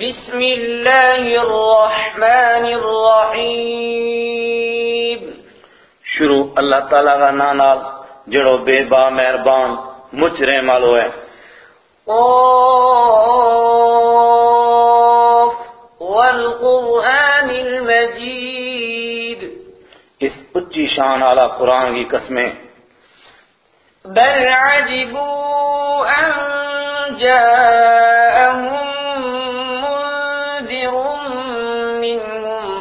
بسم الله الرحمن الرحيم. شروع اللہ تعالیٰ کا نا نال جڑو بے با مہربان مجھ رحم والو ہے قاف والقرآن المجيد اس اچھی شان والا قرآن کی قسمیں۔ بل عجبوا أن جاءهم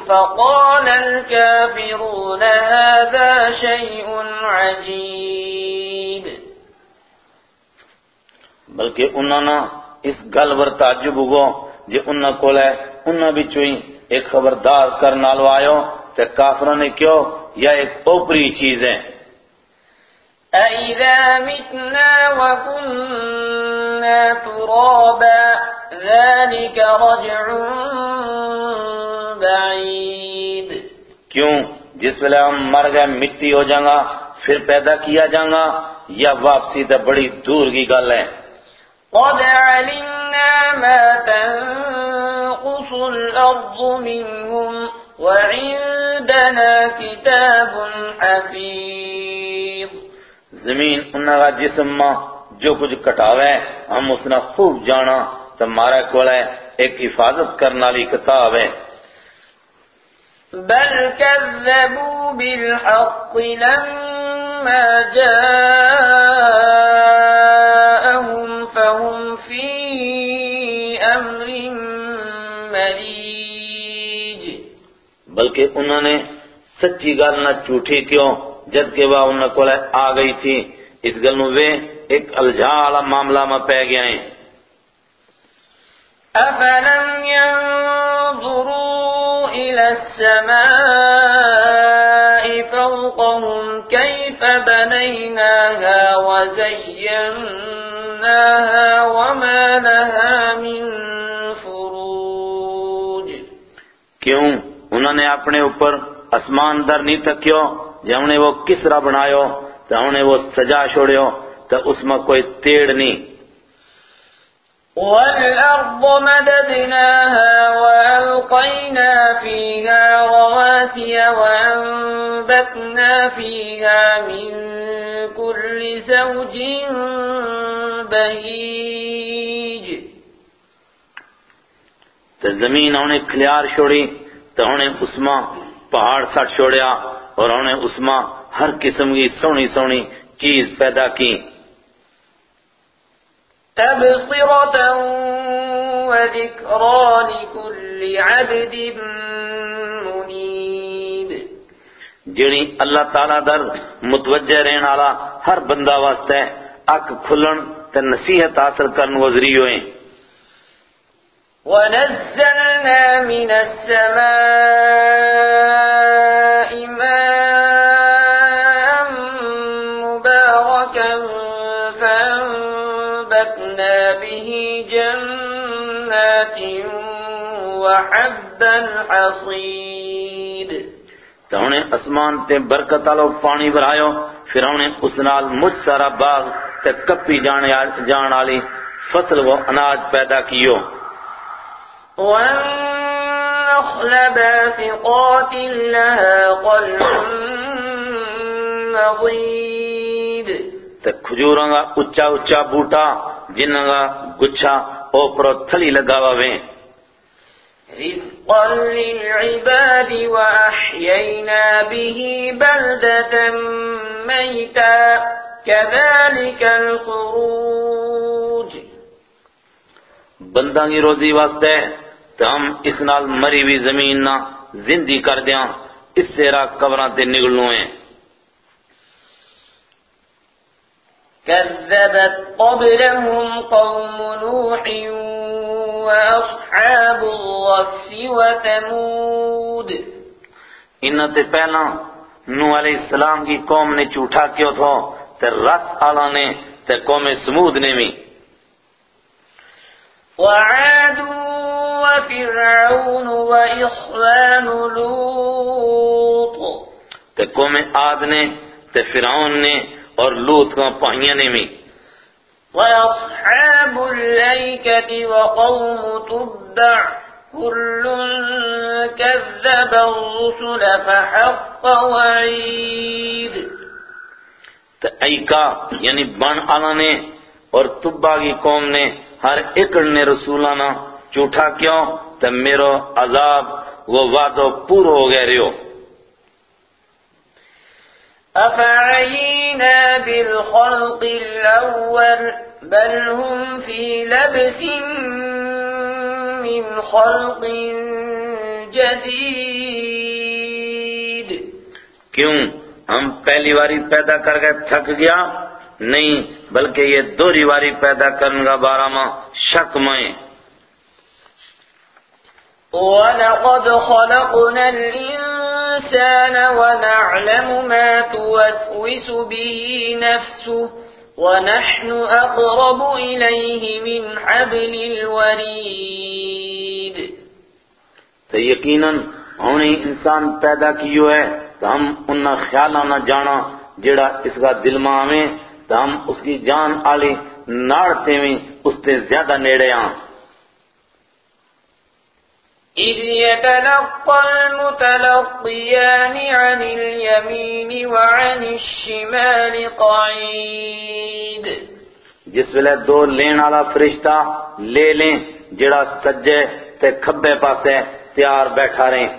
فقال الكافرون هذا شيء عجيب. بلکہ انہوں نے اس گل ور تعجب ہوگو جے انہوں کو لے انہوں بھی چوئی ایک خبردار کرنا لو آئو تے کافروں نے کیوں یا ایک اوپری چیز ہے۔ أَإِذَا مِتْنَا وَكُنَّا تُرَابًا ذَلِكَ رَجْعٌ بَعِيدٌ کیوں؟ جس ویلے ہم مر گئے مٹی ہو جائیں گا پھر پیدا کیا جائیں گا یا واپسی تے بڑی دور کی گل ہے۔ قَدْ عَلِمْنَا مَا تَنقُصُ الْأَرْضُ مِنْهُمْ وَعِندَنَا كِتَابٌ حَفِيظٌ۔ زمین انہاں کا جسم ماں جو کچھ کٹاوے ہم اس نے خوب جانا تو مارا کول ہے ایک حفاظت کرنے والی کتاب ہے۔ بل كذبوا بالحق لما جاءهم فهم في أمر مريج. بلکہ انہوں نے سچی گل نہ جھوٹی کیوں؟ جد کہ وہ انہوں کو آ گئی تھی۔ اس گل نو وے ایک الجھا والا معاملہ میں پہ گیا ہیں۔ أفلم ينظروا إلى السماء فوقهم كيف بنيناها وزيناها وما لها من فروج۔ کیوں؟ انہوں نے اپنے اوپر اسمان در نہیں تکیو جب انہیں وہ کس طرح بنایو تو انہیں وہ سجا چھوڑیو، تو اس میں کوئی تیڑ نہیں۔ والأرض مددناها وألقينا فيها رواسي وأنبتنا فيها من كل زوج بهيج. تو زمین انہیں کھلیار چھوڑی تو انہیں اس پہاڑ سٹ چھوڑیا اور انہیں اس ہر قسم کی سونی سونی چیز پیدا کی۔ تبصرة وذكرى لكل عبد منيب. جڑی اللہ تعالیٰ در متوجہ رہن والا ہر بندہ واسطے اک کھلن تے نصیحت حاصل کرن ذریعہ ہوئے ونزلنا من السماء فأنبتنا به جنات وحب الحصيد تو انہیں اسمان تے برکت آلو پانی برایو پھر انہیں اس نال مجھ سارا باغ تے کپی جان والی فصل و اناج پیدا کیو۔ والنخل باسقات لها قلع نضيد تے کھجوراں گا اچا اچا بوٹا جنہاں گا گچھا اوپرو تھلی لگاوا ویں رزقا للعباد وأحيينا به بلدة ميتا كذلك الخروج۔ بنداں کی روزی واسطے تو ہم اس نال مری ہوئی زمین نہ زندی کر دیاں اس سے راہ قبراں تے نکلنو ہیں كذبت قبلهم قوم نوح وأصحاب الرس وثمود. انہاں تے پہلا نوح علیہ السلام کی قوم نے جھوٹا کیوں تھو تے رس آلا نے تے قوم سمود نے بھی۔ وعاد وفرعون وإخوان لوط. تے قوم عاد نے تے فرعون نے اور لوت کا پائیاں نے بھی وأصحاب أصحاب الأيكة وقوم تبع كل كذب الرسل فحق وعيد۔ تو ایکا یعنی بن آنا نے اور تبا کی قوم نے ہر اکڑ نے رسولانا چوٹا کیوں؟ تو میرو عذاب وہ وعدو پورو ہو گئے رہو أفعينا بالخلق الأول بل هم في لبس من خلق جديد۔ کیوں؟ ہم پہلی واری پیدا کر کے تھک گیا نہیں بلکہ یہ دوری واری پیدا کرنے کا بارہ ماں شک میں۔ وَلَقَدْ خَلَقْنَا الْإِنسَانَ وَنَعْلَمُ مَا تُوَسْوِسُ بِهِ نَفْسُهُ وَنَحْنُ أَقْرَبُ إِلَيْهِ مِنْ حَبْلِ الْوَرِيدِ. تو یقیناً ہم نے انسان پیدا کیو ہے تو ہم انہا خیالہ نہ جانا جڑا اس کا دل ماں میں، تو ہم اس کی جان آلی ناڑتے میں اس سے زیادہ نیڑے آن إِذْ يَتَلَقَّى الْمُتَلَقِّيَانِ عَنِ الْيَمِينِ وَعَنِ الشِّمَالِ قَعِيدٌ جس ویلے دو لین والا فرشتہ لے لیں جڑا سجے تے کھبے پاسے تیار بیٹھا رہیں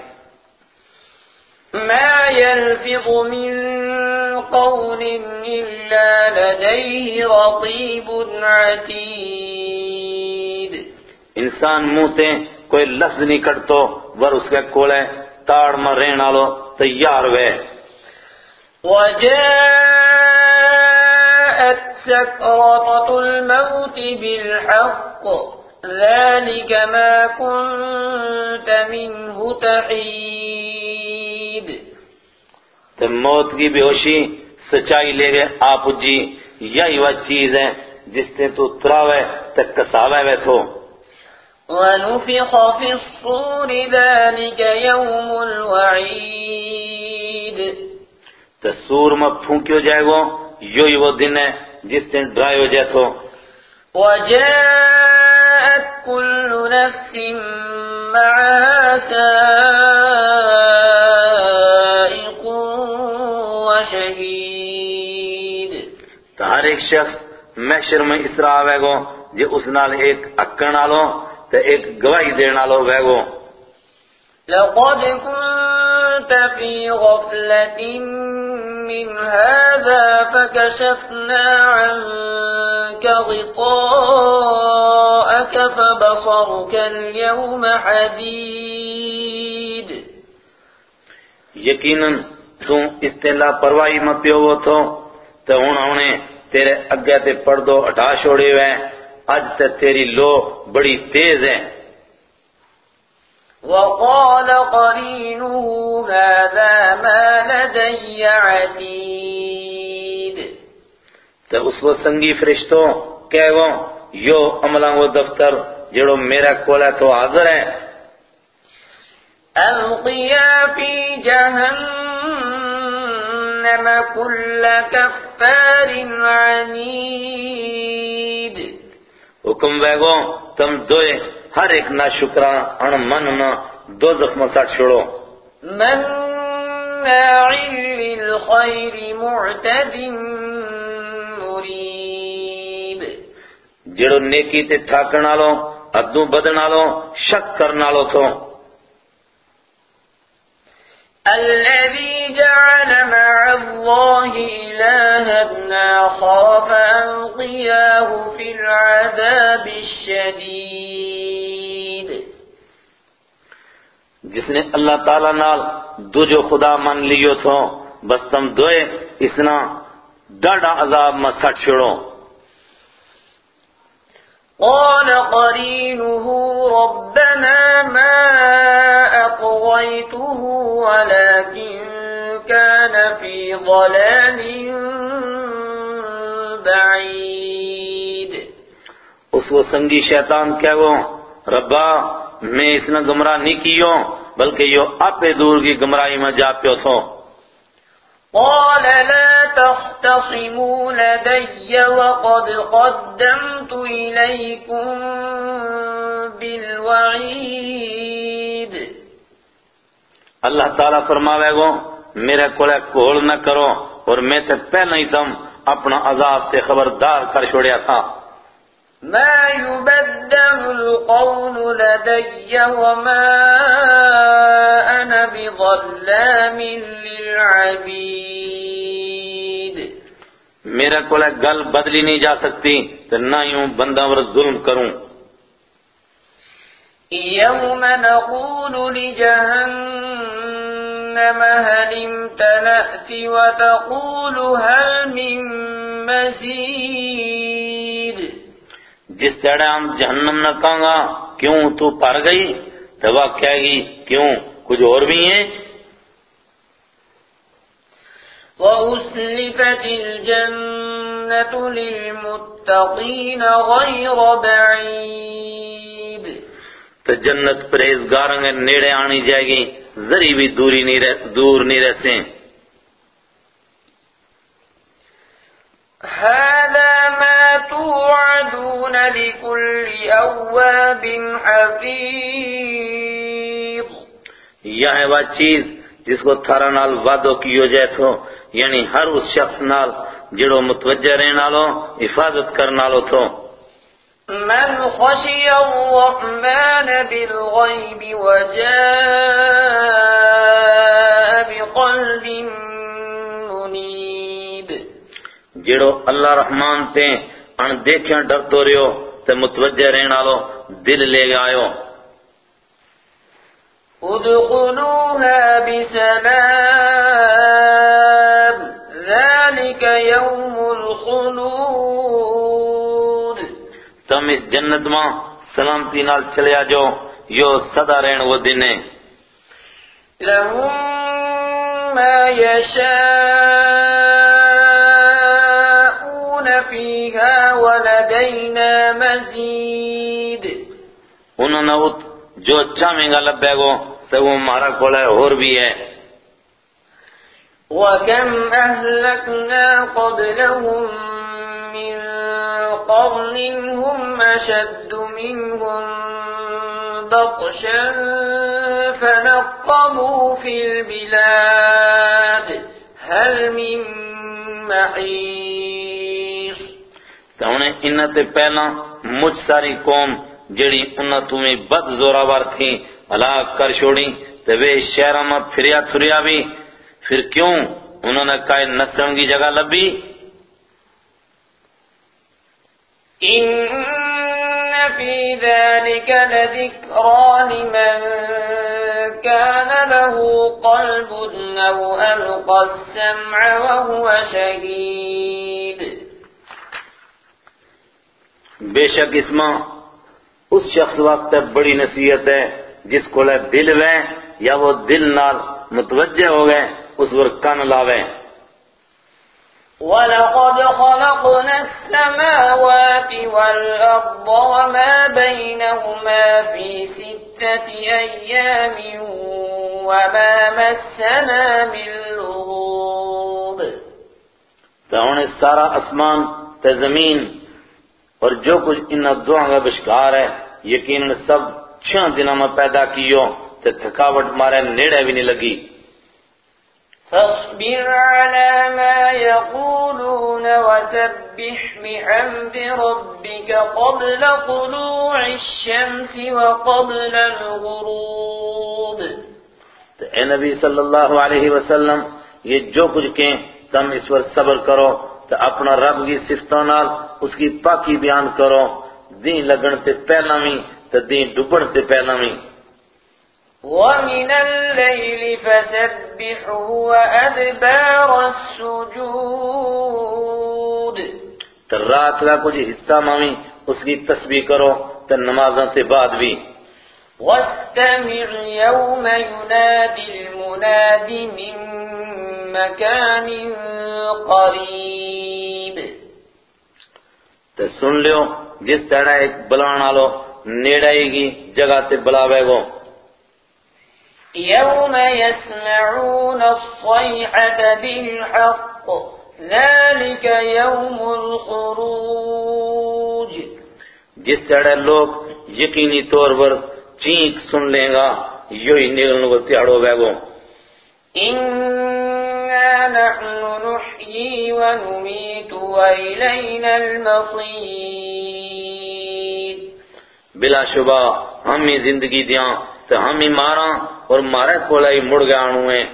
مَا يَلْفِظُ مِن قَوْلٍ إِلَّا لَدَيْهِ رَقِيبٌ عَتِيدٌ انسان منہ کوئی لفظ نہیں کٹتو ور اس کے کولے تاڑ میں رہن آلو تیار وے۔ وَجَاءَتْ سَكْرَةُ الْمَوْتِ بِالْحَقِّ ذَلِكَ مَا كُنْتَ مِنْهُ تَحِيدٌ۔ تو موت کی بے ہوشی سچائی لے گئے آپ جی یہی وہ چیز ہے جس سے تو تراوے تک کساوے وے تھو ونفخ في الصور ذلك يوم الوعيد. تو سور میں پھونکیو جائے گو یو ہی وہ دن ہے جس دن ڈرائیو جائے تو۔ وجاءت كل نفس معها سائق وشهيد. تو ہر ایک شخص محشر میں اسرا آوے گو جے اس نال ایک اکڑ نالو تو ایک گواہی دین نالو وے گو لقد كنت في غفلة من هذا فكشفنا عنك غطاءك فبصرك اليوم حديد۔ یقیناً تو اس تے لاپرواہی میں پیو تو ہن انہیں تیرے اگے تے پردو ہٹا چھوڑے ہوئے۔ اج تے تیری لو بڑی تیز ہے وقال قرينه هذا ما لدي عتيد۔ تو اس وہ سنگی فرشتوں کہہ گو یو عملہ وہ دفتر جڑو میرا کولا تو حاضر ہے ألقيا في جهنم كل كفار عنيد۔ حکم ویگو تم دوئے ہر ایک نا شکرا ان من نہ دو زخم سٹ چھوڑو۔ مناع للخير معتد مريب جڑو نیکی تے ٹھاکن آلو ادو بدن آلو شک کرن آلو تھو۔ الذي جعل مع الله إلها آخر فألقياه في العذاب الشديد. جس نے اللہ تعالیٰ نال دو جو خدا من لیو تھو بس تم دوئے اسنا ڈاڈا عذاب میں سٹ چھوڑو۔ قال قرينه ربنا ما أطغيته ولكن كان في ضلال بعيد. اس وہ سنگی شیطان کیا گو ربا میں اس نے گمراہ نہیں کیو بلکہ یو آپ دور کی گمراہی میں جا پیو تھو۔ قال لا تختصموا لدي وقد قدمت إليكم بالوعيد. اللہ تعالیٰ فرماوے گو میرے کولے کول نہ کرو اور میں تے پہلے ہی تم اپنا عذاب سے خبردار کر چھوڑیا تھا۔ ما يبدل القول لدي وما أنا بظلام للعبيد۔ میرا کول گل بدلی نہیں جا سکتی تو نہ یوں بندہ ور ظلم کروں۔ يوم نقول لجهنم هل امتلأت وتقول هل من مزيد؟ جس تیڑے ہم جہنم نہ کہاں گا کیوں تو پر گئی؟ تو وہ کہے گی؟ کیوں؟ کچھ اور بھی ہیں؟ وأسلفت الجنة للمتقين غير بعيد۔ تو جنت پرہیزگاروں کے نیڑے آنی جائے گی۔ ذری بھی دوری نہیں رہ دور نہیں رہ سیں هذا ما توعدون لكل أواب حفيظ۔ یہ ہے وہ چیز جس کو تھارا نال وعدو کیو جائے تھو یعنی ہر اس شخص نال جڑو متوجہ رہنے نالو حفاظت کرنا لو تھو من خشي الرحمن بالغيب وجاء بقلب منيب. جڑو اللہ رحمان تے ان دیکھیاں ڈرتو رہو تے متوجہ رہنے نالو دل لے آئو ادخلوها بسلام ذلك تم اس جنت ماں سلامتی نال چلے آجو یو صدا رہن وہ دن ہے۔ لهم ما يشاءون فيها ولدينا مزيد۔ انہوں نے جو چاہیں گا لبے گو سب وہ مارا کھولا ہے اور بھی ہے۔ وكم أهلكنا قبلهم من قرن هم أشد منهم بطشا فنقبوا في البلاد هل من محيص تو انہیں انہ تے پہلا مجھ ساری قوم جڑی انہ تمہیں بد زوراور تھی ہلاک کر چھوڑی تو وہ شہرہ میں پھریا تھریا بھی۔ پھر کیوں؟ انہوں نے کہا نسرم کی جگہ لبی إن في ذلك لذكرى لمن كان له قلب أو ألقى السمع وهو شهيد بے شک اس میں اس شخص واسطے بڑی نصیحت ہے جس کو لے دل وے یا وہ دل نال متوجہ ہو گئے، اس پر کن لاوے ولقد خلقنا السماوات والأرض وما بينهما في ستة أيام وما مسنا من لغوب تو انہیں سارا اسمان تے زمین اور جو کچھ ان دعا کا بشکار ہے، یقیناً سب چھن دنوں میں پیدا کیو تے تھکاوٹ مارے نیڑے بھی نہیں لگی۔ فاصبر على ما يقولون وسبح بحمد ربك قبل طلوع الشمس وقبل الغروب. تو اے نبی صلی اللہ علیہ وسلم، یہ جو کچھ کہیں، تم اس پر صبر کرو، تو اپنا رب کی صفتوں نال اس کی پاکی بیان کرو۔ دین لگن تے پہلا بھی تو دین ڈبن تے پہلا بھی ومن الليل فسبحه وأدبار السجود تو رات کا کچھ حصہ مامی اس کی تسبیح کرو تو نمازوں سے بعد بھی۔ واستمع يوم ينادي المناد من مكان قريب۔ تو سن لیو جس طرح ایک بلانا لو نیڑائی گی جگہ تے بلاوے گو۔ يوم يسمعون الصيحة بالحق ذلك يوم الخروج. جس چڑھے لوگ یقینی طور پر چینک سن لیں گا یو ہی نگلن کو تیاڑو بیگو إنا نحن نحيي ونميت وإلينا المصير۔ بلا شبہ ہم ہی زندگی دیاں تو ہم ہی ماراں۔ اور مارے کولا ہی مڑ گیا آنو ہیں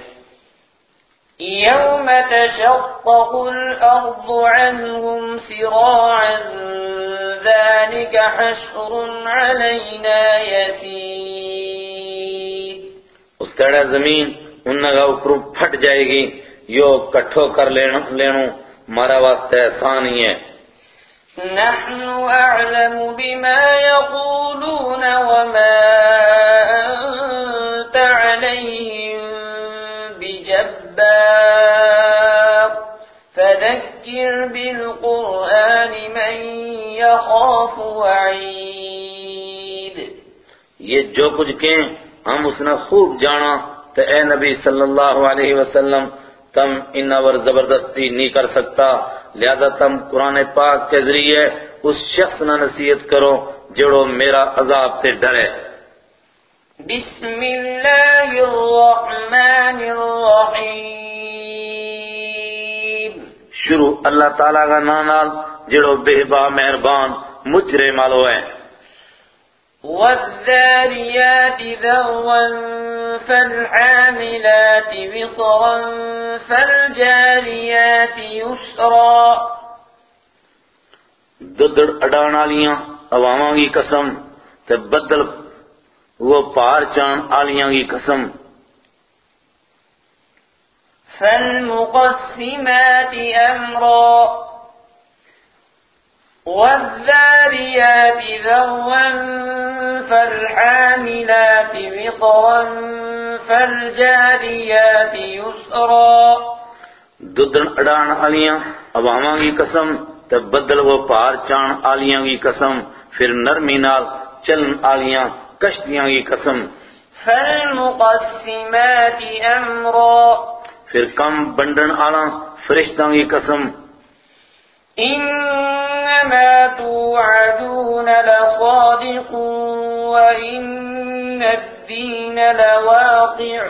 يوم تشقق الأرض عنهم سراعا ذلك حشر علينا يسير۔ اس تڑے زمین انہاں کا اوپروں پھٹ جائے گی۔ یو کٹھو کر لینو لینو۔ مارا واسطے آسان ہی ہے۔ نحن أعلم بما يقولون وما أنت عليهم بجبار فذكر بالقرآن من يخاف وعيد یہ جو کچھ کہیں، ہم اس نے خوب جانا۔ تو اے نبی صلی اللہ علیہ وسلم، تم ان اور زبردستی نہیں کر سکتا۔ لہذا تم قرآن پاک کے ذریعے اس شخص نہ نصیحت کرو، جڑو میرا عذاب سے ڈرے۔ بسم الله الرحمن الرحيم شروع اللہ تعالیٰ کا نام جڑو بے با مہربان مجرے مالو ہے والذاريات ذروا فالحاملات وقرا فالجاريات يسرا۔ ددڑ اڈان آلیاں عواماں کی قسم تے بدل وہ پار چان آلیاں کی قسم۔ فالمقسمات أمرا والذاريات ذروا فالحاملات وقرا فالجاريات يسرا ددن اڈان آلیاں عواماں کی قسم تے بدل وہ پار چان آلیاں کی قسم پھر نرمی نال چلن آلیاں کشتیاں کی قسم۔ فالمقسمات أمرا۔ پھر کم بنڈن آلا فرشتاں کی قسم۔ إنما توعدون لصادق وإن الدين لواقع۔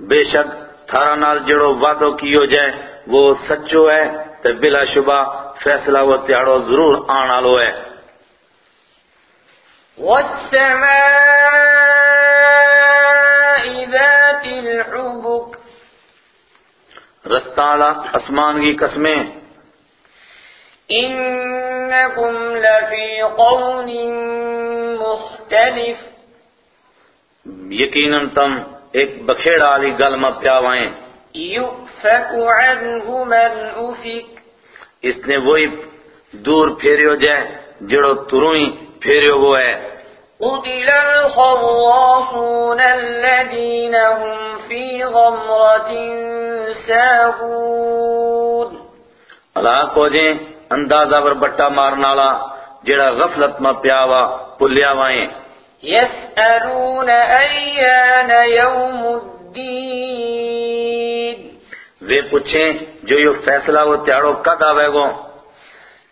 بے شک تھارا نال جڑو وعدو کیو جائے وہ سچو ہے تے بلا شبہ فیصلہ وہ تیاڑو ضرور آن آلو ہے۔ والسماء ذات الحبك. رستہ آلا اسمان کی قسمیں۔ إنكم لفي قول مختلف۔ یقیناً تم ایک بکھیڑ آلی گل میں پیاوائیں يؤفك عنه من أفك اس نے وہی دور پھیریو جائے جڑو تروئی پھیریو وہ ہے۔ قتل الذين هم في غمرة ساهون۔ اللہ کو جیں اندازہ پر بٹا مارنالا جڑا غفلت میں پیاوا پلیا وائیں يسألون أيان يوم الدين وہ پوچھیں جو یہ فیصلہ وہ تیارو کد آوے گو؟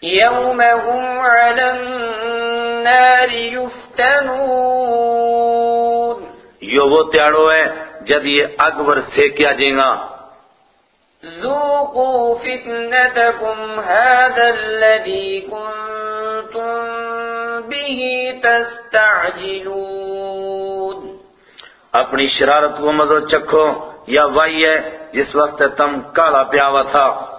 يوم هم على النار يفتنون. یہ وہ تیارو ہے جد یہ اکبر سے کیا جیں گا۔ ذوقوا فتنتكم هذا الذي كنتم به تستعجلون. اپنی شرارت کو مزو چکھو یا وائی ہے جس وقت تم کالا پیاوا تھا۔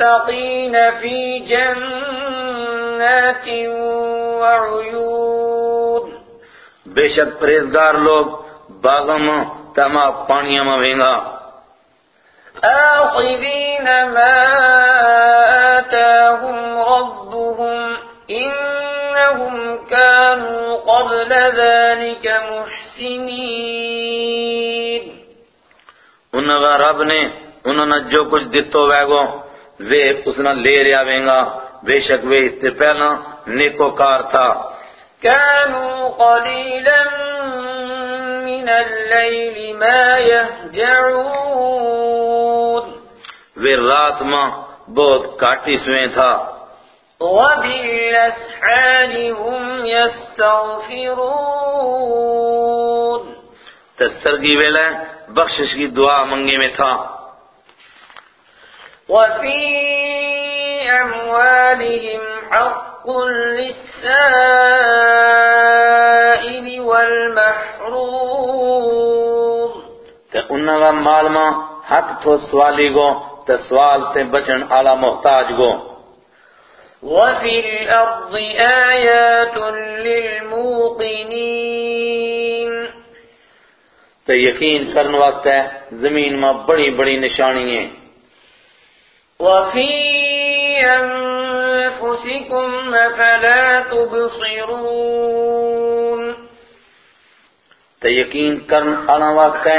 المتقين في جنات وعيون. بے شک پریزگار لوگ باغم تما پانیاں میں وینگا۔ آخذين ما آتاهم ربهم إنهم كانوا قبل ذلك محسنين. انہوں رب نے انہوں نے جو کچھ دتو ویگو وہ اس نے لے ریا وینگا بے شک وہ اس سے پہلا نیکوکار تھا۔ كانوا قليلا من الليل الليل ما يهجعون وہ رات ماں بہت کاٹی سویں تھا۔ وبالأسحار هم يستغفرون تسرگی ویلے بخشش کی دعا منگے میں تھا۔ وفي أموالهم حق للسائل والمحروم. تے انہاں مال ماں حق تو سوالی گو تے سوال تے بچن آلا محتاج گو۔ وفي الأرض آيات للموقنين. تے یقین کرن واسطے زمین میں بڑی بڑی نشانی ہیں۔ وفي أنفسكم أفلا تبصرون تے یقین کرن آلا واسطے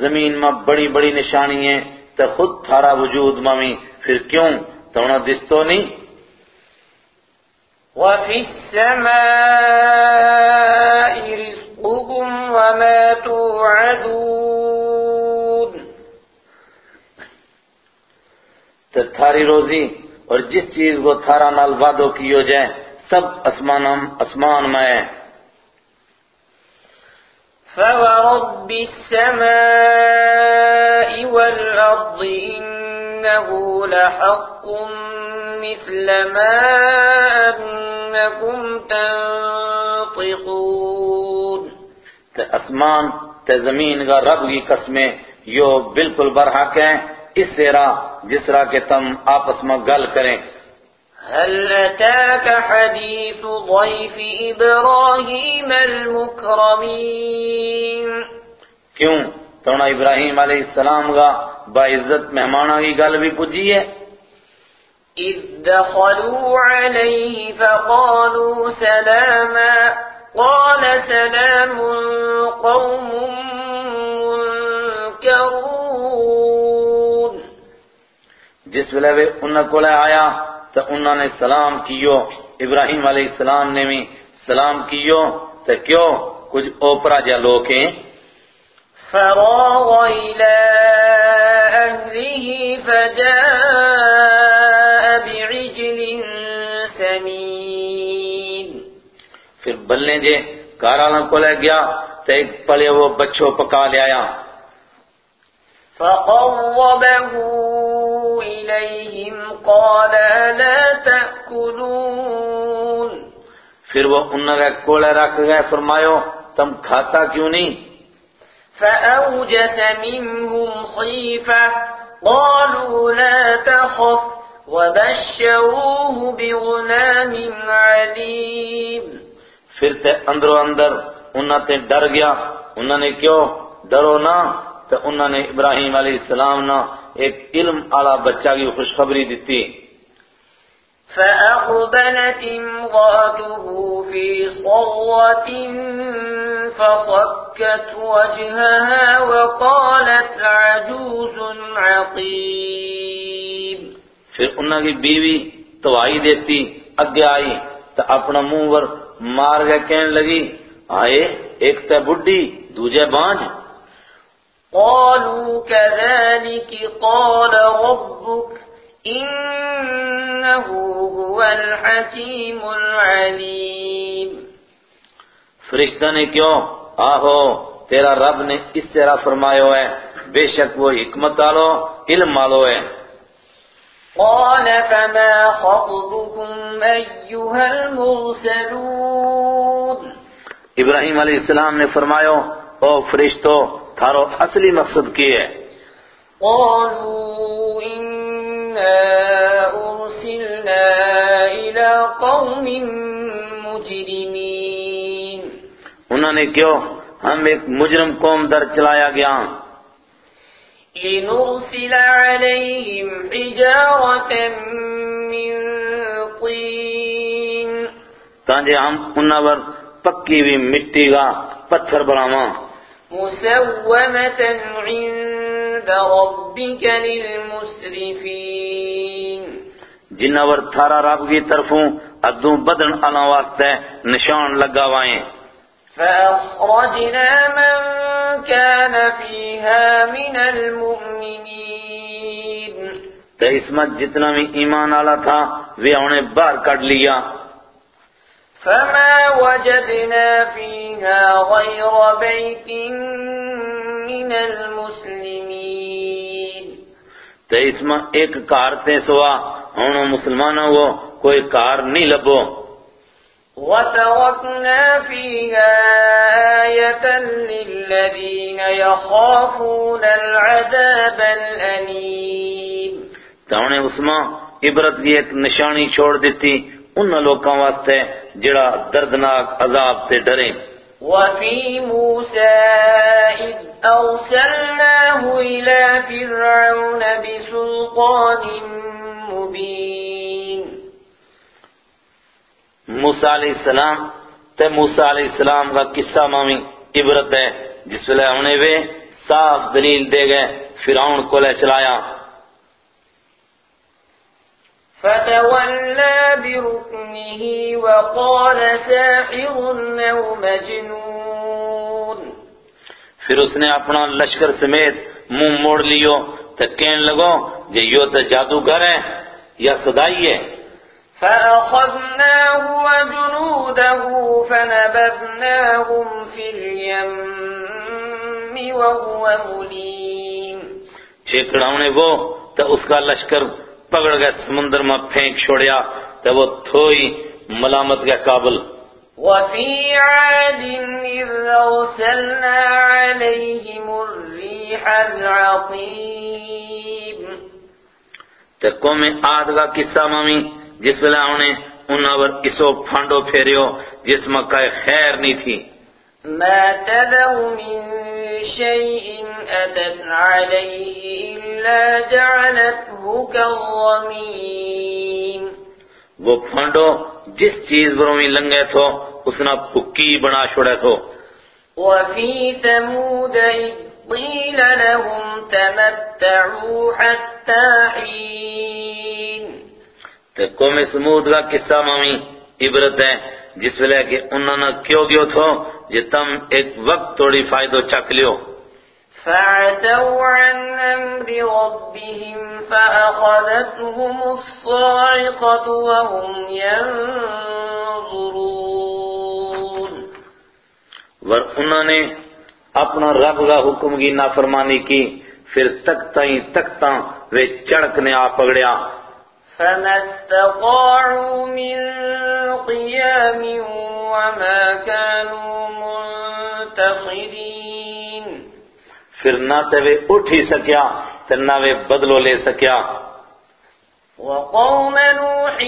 زمین میں بڑی بڑی نشانی ہیں تے خود تھارا وجود ممی پھر کیوں؟ تو انہاں دستو نہیں؟ وفي السماء رزقكم وما توعدون تے تھاری روزی اور جس چیز کو تھارا نال وعدو کیو جائے سب اسمان اسمان میں ہے۔ فورب السماء والأرض إنه لحق مثل ما أنكم تنطقون۔ تے اسمان تے زمین کا رب کی قسمیں یو بالکل برحق ہیں۔ اس طرح جس طرح کہ تم آپس میں گل کریں۔ هل أتاك حديث ضيف إبراهيم المكرمين؟ کیوں؟ تو ابراہیم علیہ السلام کا باعزت مہمانہ کی گل بھی پجی ہے۔ إذ دخلوا عليه فقالوا سلاما قال سلام قوم منكرون. جس ویلے وہ انہاں کو آیا تو انہوں نے سلام کیو ابراہیم علیہ السلام نے بھی سلام کیو تو کیوں؟ کچھ اوپرا جا لوگ ہیں۔ فراغ إلى أهله فجاء بعجل سمين۔ پھر بلنے جے کارالاں کو لے گیا تو ایک پلے وہ بچوں پکا لے آیا۔ فقربه إليهم قال لا تأكلون. پھر وہ انہوں نے کولے رکھ گئے فرمایو تم کھاتا کیوں نہیں؟ فأوجس منهم خيفة قالوا لا تخف وبشروه بغلام عليم. پھر تے اندرو اندر انہوں تے ڈر گیا انہوں نے کیوں ڈرو نہ۔ تو انہوں نے ابراہیم علیہ السلام نہ ایک علم آلا بچہ کی خوشخبری دیتی فأقبلت امرأته في صرة فصكت وجهها وقالت عجوز عقيم۔ پھر انہوں کی بیوی توائی دیتی اگے آئی تو اپنا منہ ور مار گئے کہنے لگی آئے ایک تے بڈی دوجے بانج۔ قالوا كذلك قال ربك إنه هو الحكيم العليم. فرشتہ نے کیوں آہو تیرا رب نے اس طرح فرمایا ہے بے شک وہ حکمت آلو علم آلو ہے۔ قال فما خطبكم أيها المرسلون؟ ابراہیم علیہ السلام نے فرمایا او فرشتو تھارو اصلی مقصد کی ہے؟ قالوا إنا أرسلنا إلى قوم مجرمين. انہوں نے کیوں ہم ایک مجرم قوم در چلایا گیا۔ لنرسل عليهم حجارة من طين. تانجے ہم انہوں پر پکی ہوئی مٹی کا پتھر بناواں۔ مسومة عند ربك للمسرفين. جنہ ور تھارا رب کی طرفوں ادوں بدن آنا واسطے نشان لگا وائیں۔ فأخرجنا من كان فيها من المؤمنين. تو اس میں جتنا بھی ایمان والا تھا وہ انہیں باہر کٹ لیا۔ فما وجدنا فيها غير بيت من المسلمين. تو اس میں ایک کار تے سوا ہوں مسلمانوں کو کوئی کار نہیں لبو۔ وتركنا فيها آية للذين يخافون العذاب الأليم. تو انہیں اس میں عبرت کی ایک نشانی چھوڑ دیتی ان لوگوں واسطے جڑا دردناک عذاب سے ڈریں وفي موسى إذ أرسلناه إلى فرعون بسلطان مبين. موسیٰ علیہ السلام، تے موسیٰ علیہ السلام کا قصہ مامی عبرت ہے، جس ویلے انہیں وہ صاف دلیل دے گئے، فرعون کو لے چلایا۔ فتولى بركنه وقال ساحر أو مجنون پھر اس نے اپنا لشکر سمیت منہ موڑ لیو تو کہنے لگو جے یو تو جادوگر ہے یا صدائی ہے۔ فأخذناه وجنوده فنبذناهم في اليم وهو مليم. چھیکڑاؤں نے وہ تو اس کا لشکر پکڑ گئے سمندر میں پھینک چھوڑیا تو وہ تھوئی ملامت کے قابل وفي عاد إذ أرسلنا عليهم الريح العقيم تو قوم کا قصہ مامی جس ویلے انہیں انہاں پر اسو پھانڈو پھیریو جس میں کوئی خیر نہیں تھی۔ ما من شيء أتت عليه إلا جعلته كالرميم. وہ پھانڈو جس چیز میں لنگے تھو اس نے پکی بنا چھوڑے تھو۔ وفي ثمود إذ قيل لهم تمتعوا حتى حين. تو قوم سمود کا قصہ مامی عبرت ہے۔ جس ویلے کہ انہوں نے کیوں گیو تھو جے تم ایک وقت توڑی فائدو چک لیو۔ فعتوا عن أمر ربهم فأخذتهم الصاعقة وهم ينظرون۔ ور انہوں نے اپنا رب کا حکم کی نافرمانی کی پھر تکتا ہی تکتا وہ چڑکنے آ پگڑیا فما استطاعوا من قيام وما كانوا منتصرين پھر نہ تے اٹھ ہی سکیا تے نہ بدلو لے سکیا۔ وقوم نوح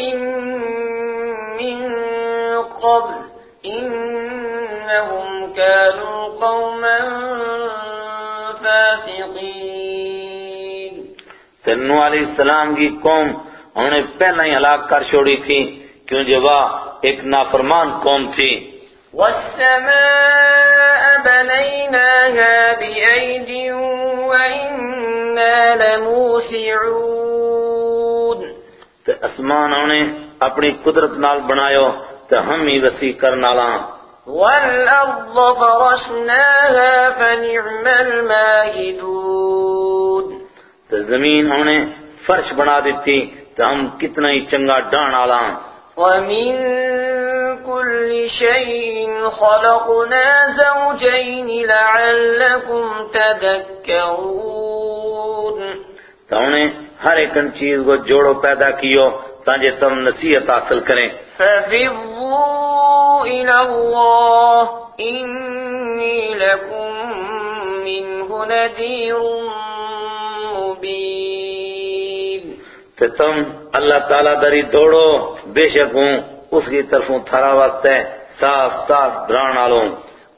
من قبل إنهم كانوا قوما فاسقين۔ تنو علیہ السلام کی قوم انہوں نے پہلا ہی ہلاک کر چھوڑی تھی۔ کیوں جو وہ ایک نافرمان قوم تھی۔ والسماء بنيناها بأيد وإنا لموسعون۔ تے اسمان انہوں نے اپنی قدرت نال بنایو تے ہم ہی وسیع کرنالا والأرض فرشناها فنعم الماهدون۔ تے زمین انہوں نے فرش بنا دیتی۔ تے ہم کتنا ہی چنگا ڈان آلا ومن كل شيء خلقنا زوجين لعلكم تذكرون۔ تو انہیں ہر ایک چیز کو جوڑو پیدا کیو تاکہ تم نصیحت حاصل کریں۔ ففروا إلى الله إني لكم منه نذير مبين۔ کہ تم اللہ تعالیٰ دری دوڑو بے شک ہوں اس کی طرفوں تھرا واسطے صاف صاف ڈران آلوں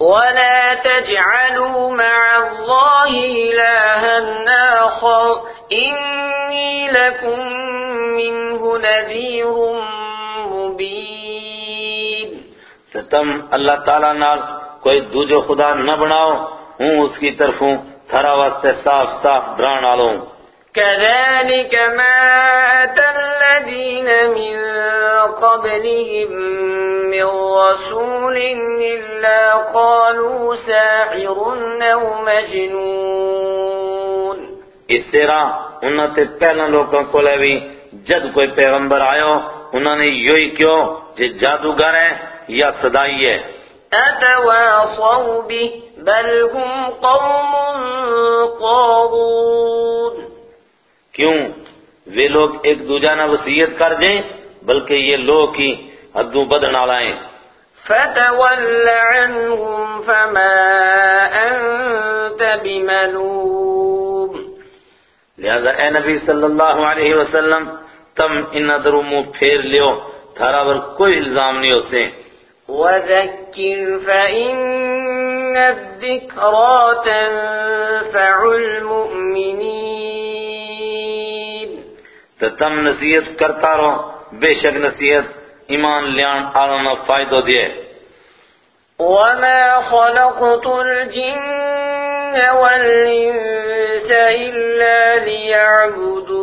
ولا تجعلوا مع الله إلها آخر إني لكم منه نذير مبين۔ تم اللہ تعالیٰ نال کوئی دوجو خدا نہ بناؤ ہوں اس کی طرفوں تھرا واسطے صاف صاف ڈران آلوں كذلك ما أتى الذين من قبلهم من رسول إلا قالوا ساحر أو مجنون اس طرح انہوں تے پہلا لوگوں کو لے بھی جد کوئی پیغمبر آئے انہوں نے یہی کیوں جے جادوگر ہے یا صدائی ہے۔ أتواصوا به بل هم قوم طاغون کیوں؟ وہ لوگ ایک دوجہ نہ وسیعت کر دیں بلکہ یہ لوگ کی حدوں بدن آلائیں فتول عنهم فما أنت بملوم۔ لہذا اے نبی صلی اللہ علیہ وسلم تم ان درو منہ پھیر لیو تھارا پر کوئی الزام نہیں ہوتے۔ وذكر فإن الذكرى تنفع المؤمنين تو تم نصیحت کرتا رہو بے شک نصیحت ایمان لیان آلنا فائدہ دیے وما خلقت الجن والإنس إلا ليعبدون۔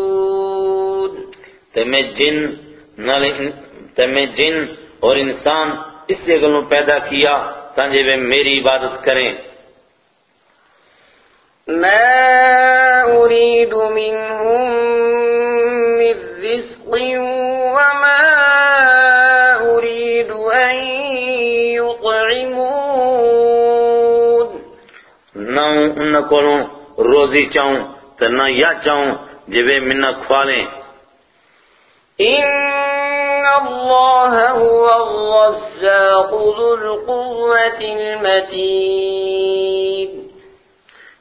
تے میں جن میں اور انسان اس سے گلوں پیدا کیا تانجے وہ میری عبادت کریں۔ ما أريد منهم من رزق وما أريد أن يطعمون. نہ ان کولوں روزی چاہوں تے نہ یا چاہوں جے وہ منہ کھوالیں۔ إن الله هو الرزاق ذو القوة المتين.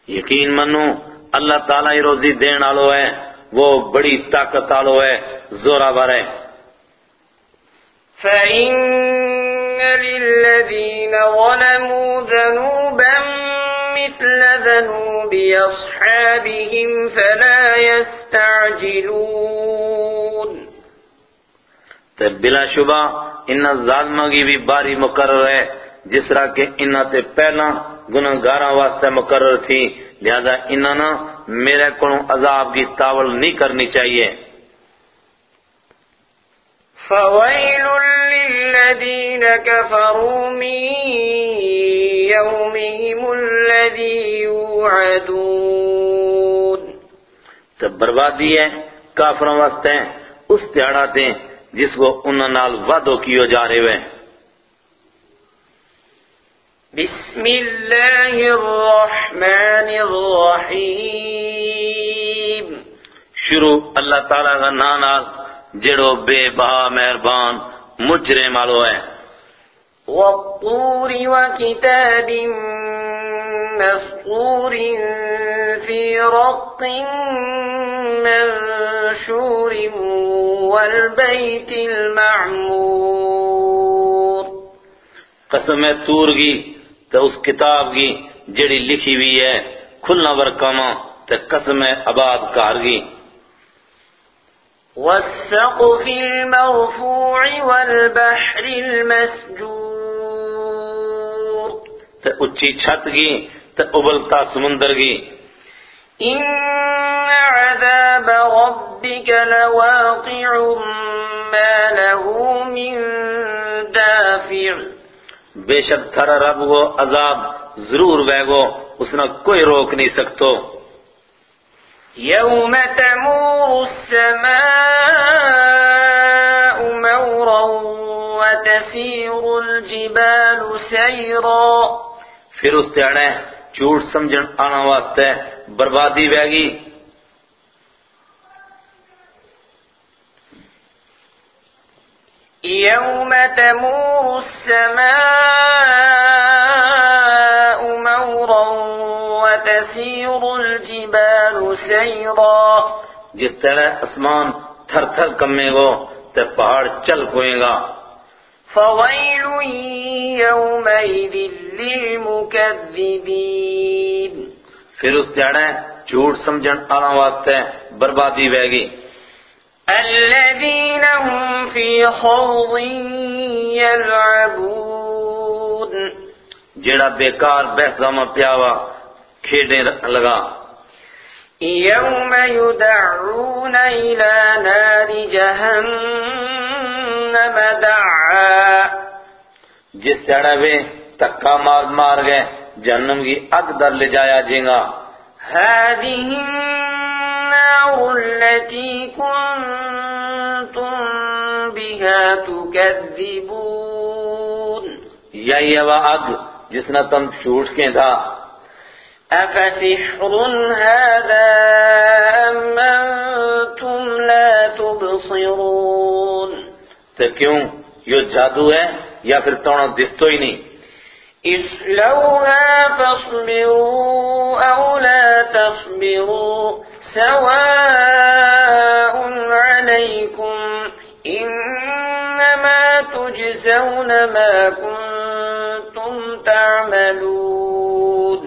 یقین منو اللہ تعالیٰ ہی روزی دین آلو ہے۔ وہ بڑی طاقت آلو ہے زورا بر ہے۔ فإن للذين ظلموا ذنوبا مثل ذنوب أصحابهم فلا يستعجلون۔ تے بلا شبہ انہ ظالمہ کی بھی باری مقرر ہے جس طرح کہ انہ تے پہلا گناہگاراں واسطے مقرر تھی لہذا انہ نہ میرے کولوں عذاب کی تاول نہیں کرنی چاہیے۔ فويل للذين كفروا من يومهم الذي يوعدون۔ تے بربادی ہے کافروں واسطے اس تیاڑا تے جس کو انہاں نال وعدو کیو جا رہے ہوئے بسم الله الرحمن الرحيم شروع اللہ تعالیٰ کا نام نال جڑو بے بہا مہربان مجرے مالو ہے۔ والطور وكتاب مسطور في رق منشور والبيت المعمور۔ قسم ہے تور کی تو اس کتاب کی جڑی لکھی ہوئی ہے کھلنا ورکاما تو قسم ہے آباد کار کی۔ والسقف المرفوع والبحر المسجور۔ تو اچھی چھت کی تو ابلتا سمندر کی۔ إن عذاب ربك لواقع ما له من دافع۔ بے شک تھرا رب کو عذاب ضرور بے گو اس نے کوئی روک نہیں سکتو۔ يوم تمور السماء مورا وتسير الجبال سيرا۔ پھر اس تیڑے جھوٹ سمجھن آنا واسطے بربادی بے يوم تمور السماء مورا وتسير الجبال سيرا جس طرح اسمان تھر تھر کمے گو تے پہاڑ چل کوئیں گا۔ فويل يومئذ للمكذبين پھر اس تیڑے جھوٹ سمجھن آنا واسطے بربادی بے گی۔ الذين هم في خوض يلعبون. جیڑا بیکار بحثامہ پیاوا کھیڑے لگا۔ يوم يدعون إلى نار جهنم دعا. جس جڑے وے تکا مار مار گئے جہنم کی اگ در لے جایا جائے گا۔ هذه النار التي كنتم بها تكذبون. ہے وہ اگ جس نے تم چھوٹ کے تھا۔ أفسحر هذا أم أنتم لا تبصرون؟ تو کیوں؟ یہ جادو ہے یا پھر توڑا دستو ہی نہیں؟ اصلوها فاصبروا أو لا تصبروا سواء عليكم إنما تجزون ما كنتم تعملون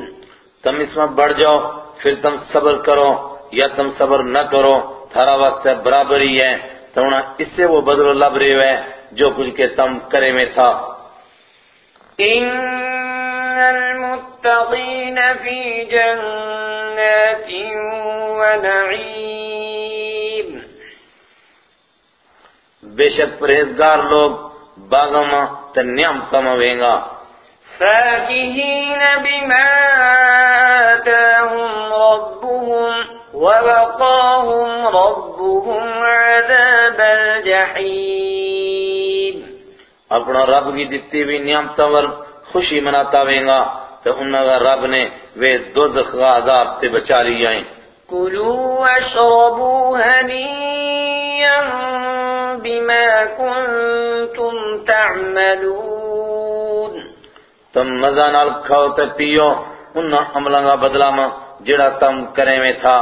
تم اس میں بڑھ جاؤ پھر تم صبر کرو یا تم صبر نہ کرو تھارا وقت ہے برابر ہی ہے۔ تونا اس سے وہ بدل لب رہے ہوئے جو کچھ کے تم کرے میں تھا۔ المتقين في جنات ونعيم بے شک پرہیزگار لوگ باغما تنیام کمویں گا۔ فاكهين بما آتاهم ربهم ووقاهم ربهم عذاب الجحيم اپنا رب کی دتی ہوئی نعمتوں خوشی مناتا ہوئے گا تو انہوں کا رب نے وہ دوزخ کا عذاب تے بچا لی آئیں كلوا واشربوا هنيئا بما كنتم تعملون۔ تم مزہ نال کھاؤ تے پیو انہاں عملوں کا بدلہ میں جڑا تم کرے میں تھا۔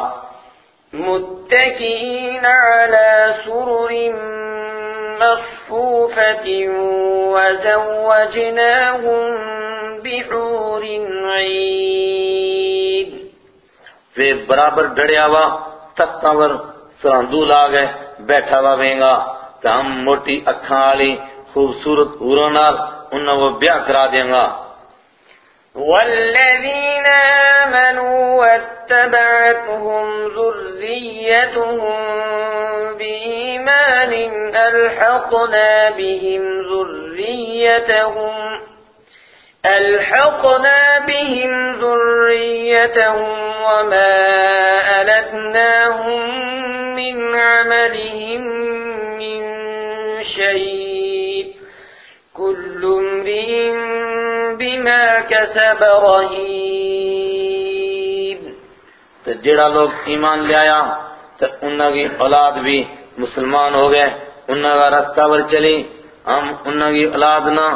متكئين على سرر مصفوفة وزوجناهم بحور عين۔ وہ برابر ڈڑیا وا تختاں ور سراندو لا گئے بیٹھا وا وینگا تے ہم موٹی اکھاں والی خوبصورت حوروں نال انہاں وہ بیاہ کرا دیں گا۔ والذين آمنوا واتبعتهم ذريتهم بإيمان ألحقنا بهم ذريتهم ألحقنا بهم ذريتهم وما ألتناهم من عملهم من شيء كل امرئ بما كسب رهين تو جڑا لوگ ایمان لے آیا، تو انہاں کی اولاد بھی مسلمان ہو گئے۔ انہاں کا رستہ ور چلی ہم انہاں کی اولاد نہ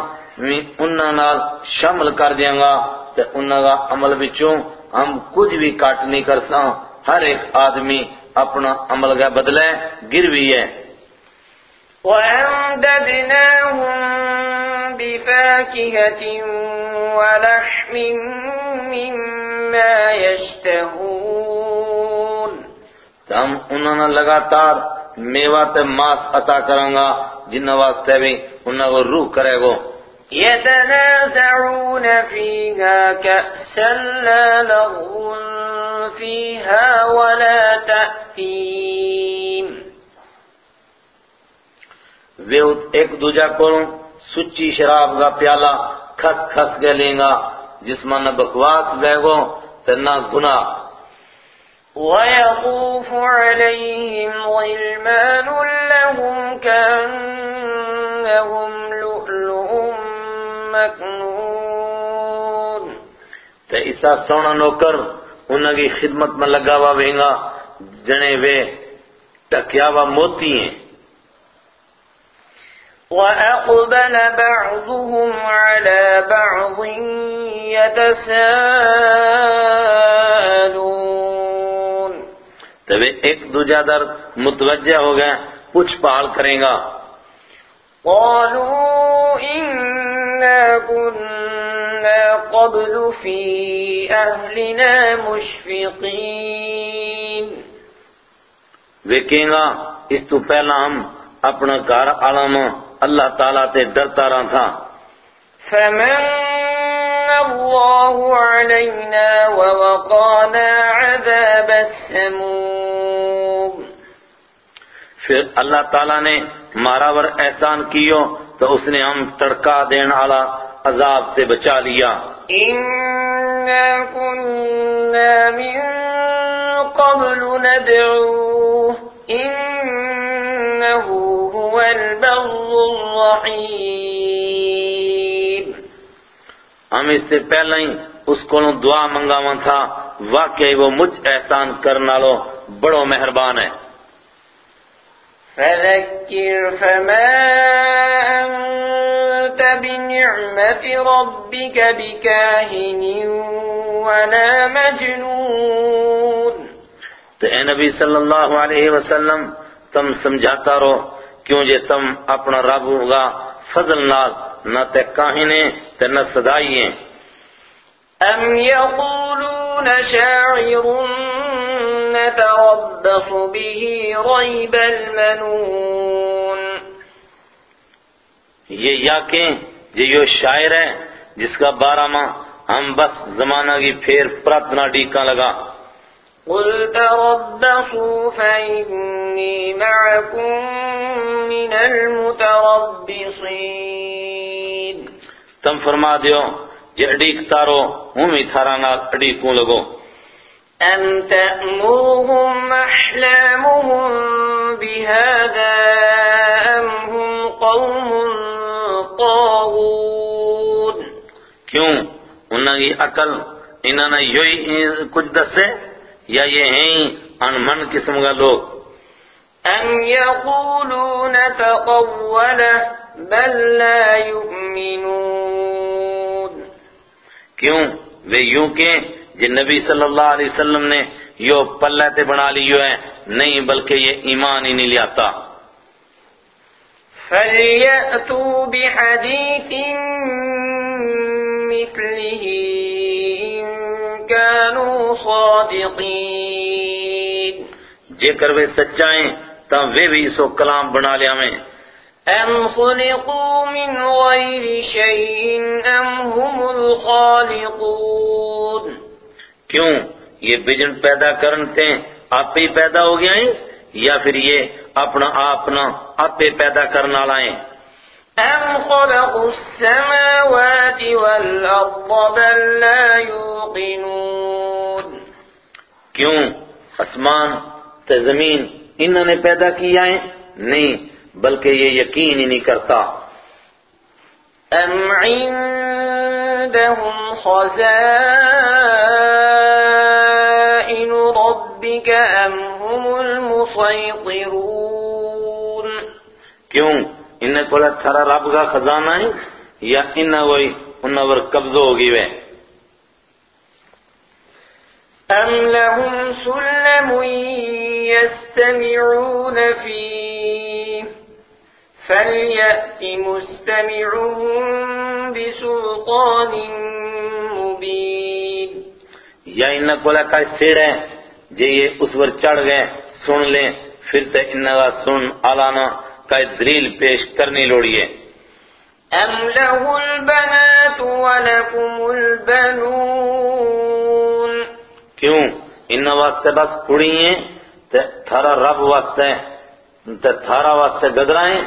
انہاں نال شامل کر دیاں گا تو انہاں کا عمل بچوں ہم کچھ بھی کاٹ نہیں کر ساں۔ ہر ایک آدمی اپنا عمل کا بدلے گروی ہے۔ وأمددناهم بفاكهة ولحم مما يشتهون۔ تو ہم انہوں نے لگاتار میوہ تے ماس عطا کریں گا جن واسطے بھی انہوں کو روح کرے گو۔ يتنازعون فيها كأسا لا لغو فيها ولا تأثيم وہ ایک دوجہ کو سچی شراب کا پیالہ کھس کھس کے لیں گا جس میں نہ بکواس گئے گو تے نہ گناہ۔ ويطوف عليهم غلمان لهم كأنهم لؤلؤ مكنون. تے ایسا سونا نوکر انہوں کی خدمت میں لگا ہوا وینگا جنے وے ٹکیا ہوا موتی ہیں۔ وأقبل بعضهم على بعض يتساءلون۔ تو وہ ایک دوجہ در متوجہ ہو گئے پوچھ پال کریں گا۔ قالوا إنا كنا قبل في أهلنا مشفقين۔ وہ کہیں گا اس تو پہلا ہم اپنا کار عالم اللہ تعالیٰ تے ڈرتا رہا تھا۔ فمن الله علينا ووقانا عذاب السموم. پھر اللہ تعالیٰ نے مارا ور احسان کیو تو اس نے ہم تڑکا دین والا عذاب سے بچا لیا۔ إنا كنا من قبل ندعوه إنه هو البر الرحيم. ہم اس سے پہلے ہی اس کو دعا منگاواں تھا واقعی وہ مجھ احسان کرنا لو بڑو مہربان ہے۔ فذكر فما أنت بنعمة ربك بكاهن ولا مجنون۔ تو اے نبی صلی اللہ علیہ وسلم تم سمجھاتا رہو کیوں جے تم اپنا رب ہوگا فضل نال نہ تے کاہنے تے نہ صدائییں أم يقولون شاعر نتربص به ريب المنون۔ یہ یا کہ یہ یہ شاعر ہے جس کا بارہ ماہ ہم بس زمانہ کی پھیر پرت نہ ڈیکا لگا۔ قل تربصوا فإني معكم من المتربصين۔ تم فرما دیو جے اڈیک تارو ہوں بھی تھارا نال اڈیکوں لگو۔ أم تأمرهم أحلامهم بهذا أم هم قوم طاغون۔ کیوں؟ انہاں کی عقل انہاں نے یہی کچھ دسے یا یہ ہیں ان من قسم کا لوگ؟ أم يقولون تقوله بل لا يؤمنون۔ کیوں؟ وہ یوں کہ جی نبی صلی اللہ علیہ وسلم نے یو پلہ تے بنا لیو ہے نہیں بلکہ یہ ایمان ہی نہیں لیاتا۔ فليأتوا بحديث مثله إن كانوا صادقين۔ جے کر وہ سچائیں تاں وہ بھی سو کلام بنا لیا میں۔ أم خلقوا من غير شيء أم هم الخالقون کیوں؟ یہ بجن پیدا کرنتے آپ ہی پیدا ہو گیا ہیں یا پھر یہ اپنا اپنا آپ ہی پیدا کرنا لائیں أم خلقوا السماوات والأرض بل لا يوقنون کیوں؟ اسمان تے زمین انہوں نے پیدا کیا ہے نہیں بلکہ یہ یقین ہی نہیں کرتا۔ أم عندهم خزائن ربك أم هم المسيطرون کیوں؟ انہیں کو تھرا رب کا خزانہ ہے؟ یا انہیں وہی انہیں ور قبضہ ہوگی وہ أم لهم سلم يستمعون فيه فليأت مستمعهم بسلطان مبين یا انہیں کو کا سیر ہے جے یہ اس ور چڑھ گئے سن لیں پھر تے انہیں کا سن آلانا کا دلیل پیش کرنی لوڑیے أم له البنات ولكم البنون کیوں؟ انہیں واسطے بس کڑی ہیں تے تھارا رب واسطے تے تھارا واسطے گدرائیں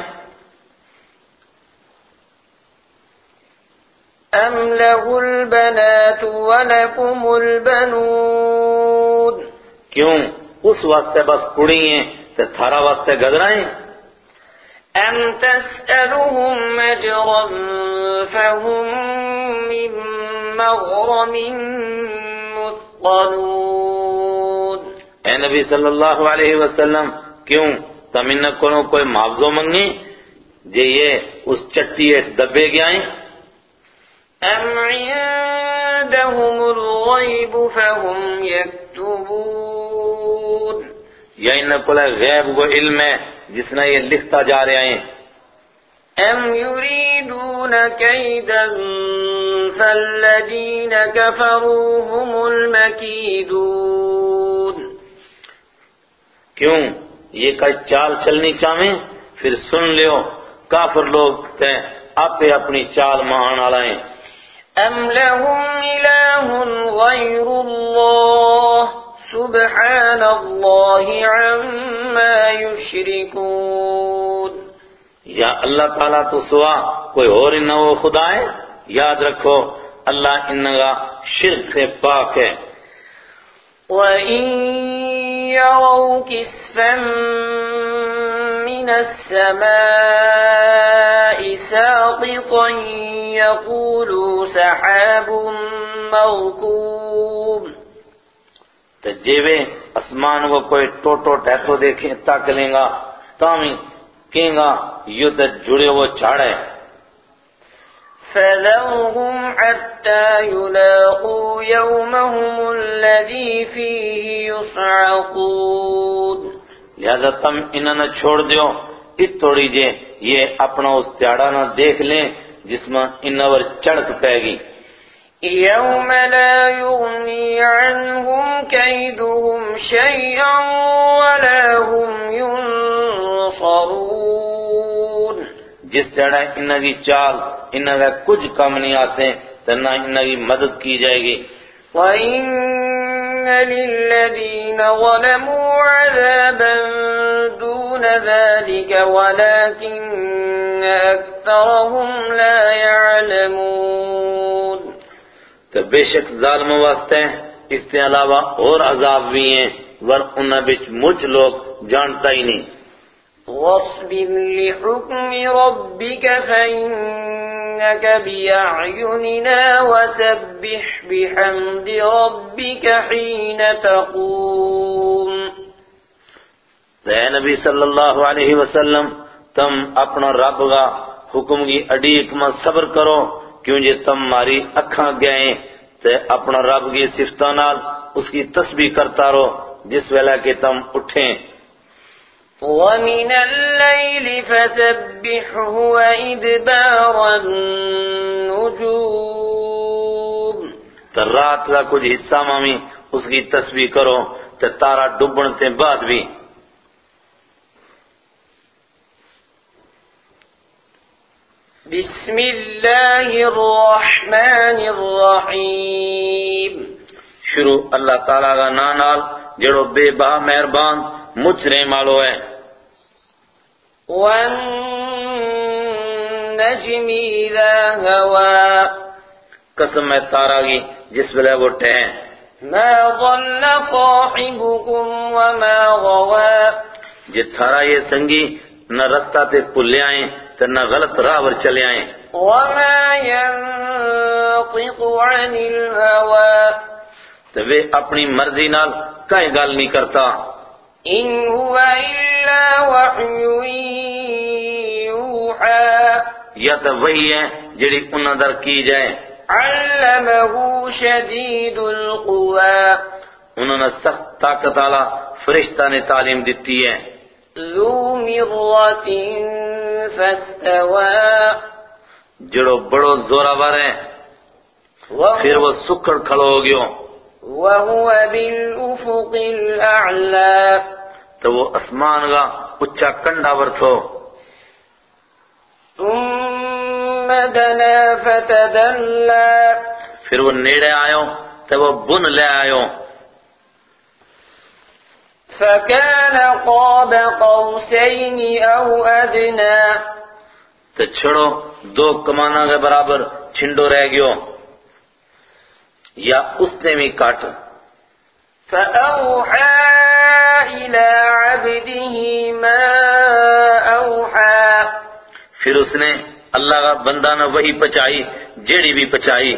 أم له البنات ولكم البنون کیوں؟ اس واسطے بس کڑی ہیں تے تھارا واسطے گدرائیں أم تسألهم أجرا فهم من مغرم مثقلون اے نبی صلی اللہ علیہ وسلم کیوں؟ تم ان کو کوئی معاوضہ منگی؟ جے یہ اس چٹی اس دبے گیا ہیں؟ أم عندهم الغيب فهم يكتبون یا ان کو غیب وہ علم ہے جس نے یہ لکھتا جا رہے ہیں۔ أم يريدون كيدا فالذين كفروا هم المكيدون کیوں؟ یہ کئی چال چلنی چاہیں پھر سن لیو کافر لوگ تے آپ ہی اپنی چال مہان آلائیں۔ أم لهم إله غير الله سبحان الله عما يشركون یا اللہ تعالیٰ تو سوا کوئی اور نہ وہ خدا ہے یاد رکھو اللہ انگا شرک سے پاک ہے۔ وَإِن يَرَوْا كِسْفًا مِّنَ السَّمَاءِ سَاقِطًا يَقُولُوا سَحَابٌ مَّرْكُومٌ تو جیوے اسمان کو کوئی ٹوٹو ٹیتو دیکھیں تاک لیں گا تامی کہیں گا یہ تو جڑے وہ چاڑے فَذَرْهُمْ حَتَّى يُلَاقُوا يَوْمَهُمُ الَّذِي فِيهِ يُصْعَقُونَ. لہذا تم انہوں نے چھوڑ دیو اس توڑی جے یہ اپنا اس تیاڑا نہ دیکھ لیں جس میں انہوں چڑک پہ گی۔ يَوْمَ لَا يُغْنِي عَنْهُمْ كَيْدُهُمْ شَيْئًا وَلَا هُمْ يُنصَرُونَ جس تیڑا انہوں کی چال انہوں کا کچھ کم نہیں آتے تو نہ انہوں کی مدد کی جائے گی۔ وَإِنَّ لِلَّذِينَ ظَلَمُوا عَذَابًا دُونَ ذَلِكَ وَلَكِنَّ أَكْثَرَهُمْ لَا يَعْلَمُونَ تو بے شک ظالم واسطے اس کے علاوہ اور عذاب بھی ہیں ور انہوں بچ مجھ لوگ جانتا ہی نہیں۔ وَاصْبِرْ لِحُكْمِ رَبِّكَ فَإِنَّكَ بِأَعْيُنِنَا وَسَبِّحْ بِحَمْدِ رَبِّكَ حِينَ تَقُومُ. تو اے نبی صلی اللہ علیہ وسلم، تم اپنا رب کا حکم کی اڈیک میں صبر کرو، کیوں جے تم ماری اکھاں گئے تے اپنا رب کی صفتہ نال اس کی تسبیح کرتا رہو، جس ویلہ کہ تم اٹھیں۔ وَمِنَ اللَّيْلِ فَسَبِّحْهُ وَإِدْبَارَ النُّجُومِ تو رات کا کچھ حصہ مامی اس کی تسبیح کرو تے تارا ڈبن تے بعد بھی۔ بسم اللہ الرحمن الرحیم۔ شروع اللہ تعالیٰ کا نانال جڑو بے با مہربان مجھ رحم والو ہے۔ والنجم اذا ہوا قسم ہے تارا کی جس ویلے وہ ٹہیں ما ضل صاحبكم وما غوا جے تھارا یہ سنگی نہ رستہ تے پلے آئیں تے نہ غلط راہ ور چلے آئیں۔ وما ينطق عن الهوى. تے وہ اپنی مرضی نال کہیں گل نہیں کرتا۔ ان هو الا وحي يوحى. یا تو وہی ہے جڑی انہاں در کی جائے. علمه شدید القوى. انہوں نے سخت طاقت والا فرشتہ نے تعلیم دیتی ہے. ذو مرة فاستوى. جڑو بڑو زوراور ہے پھر وہ سکڑ کھڑو ہو گیو. وهو بالأفق الأعلى. تو وہ اسمان کا اچھا کنڈا ور تھو۔ ثم دنا فتدلى. پھر وہ نیڑے آیو تو وہ بن لے آیو فكان قاب قوسين أو أدنى تو چھڑو دو کمانا کے برابر چھنڈو رہ گیو۔ یا اس نے بھی کاٹ فأوحى إلى عبده ما أوحى۔ پھر اس نے اللہ کا بندہ نہ وہی پچائی جیڑی بھی پچائی۔